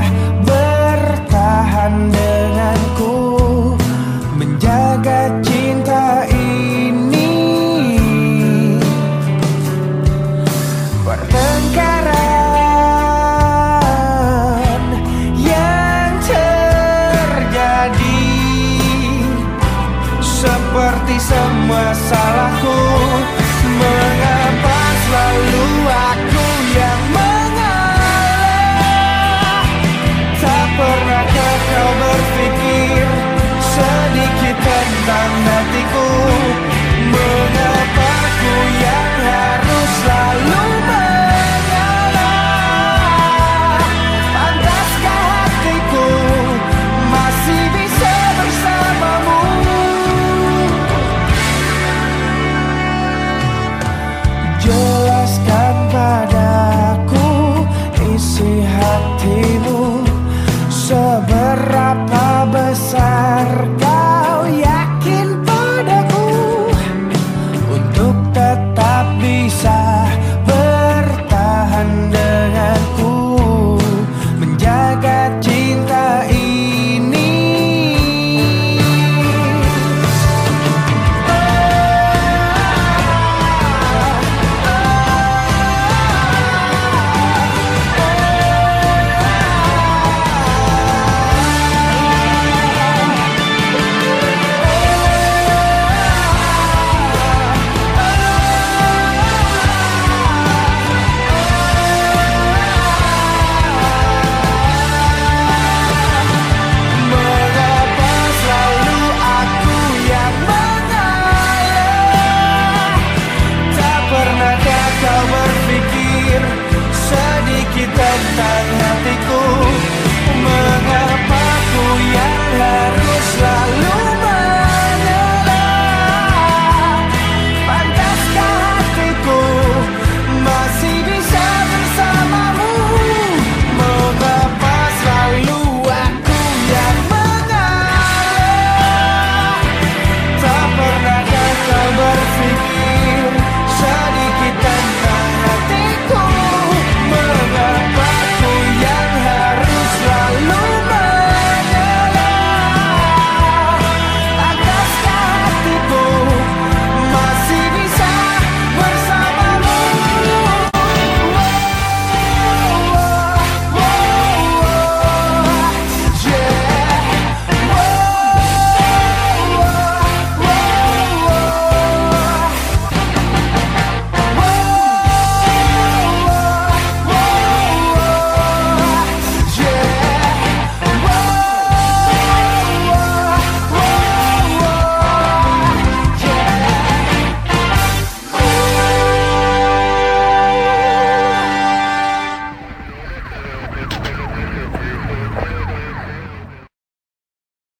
are 疲